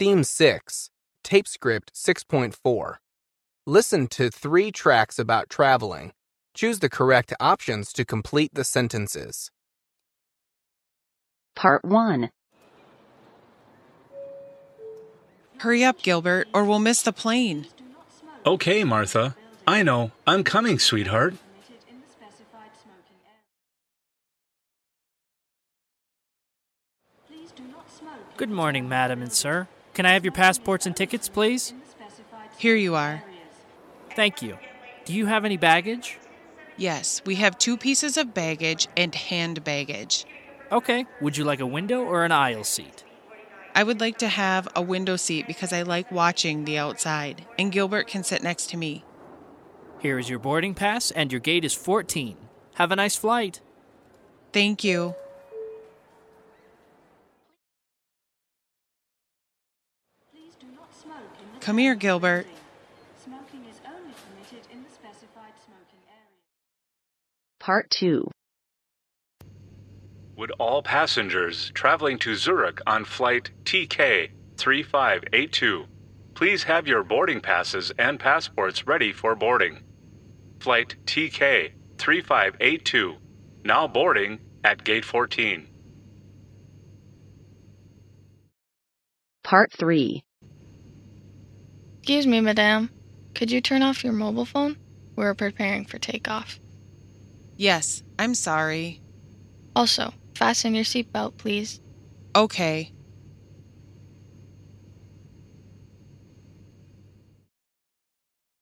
Theme 6, Tape Script 6.4. Listen to three tracks about traveling. Choose the correct options to complete the sentences. Part 1. Hurry up, Gilbert, or we'll miss the plane. Okay, Martha. I know. I'm coming, sweetheart. Good morning, madam and sir. Can I have your passports and tickets, please? Here you are. Thank you. Do you have any baggage? Yes, we have two pieces of baggage and hand baggage. Okay. Would you like a window or an aisle seat? I would like to have a window seat because I like watching the outside, and Gilbert can sit next to me. Here is your boarding pass, and your gate is 14. Have a nice flight. Thank you. Come here, Gilbert. Part 2. Would all passengers traveling to Zurich on flight TK 3582 please have your boarding passes and passports ready for boarding? Flight TK 3582 now boarding at gate 14. Part 3. Excuse me, madame. Could you turn off your mobile phone? We're preparing for takeoff. Yes, I'm sorry. Also, fasten your seatbelt, please. Okay.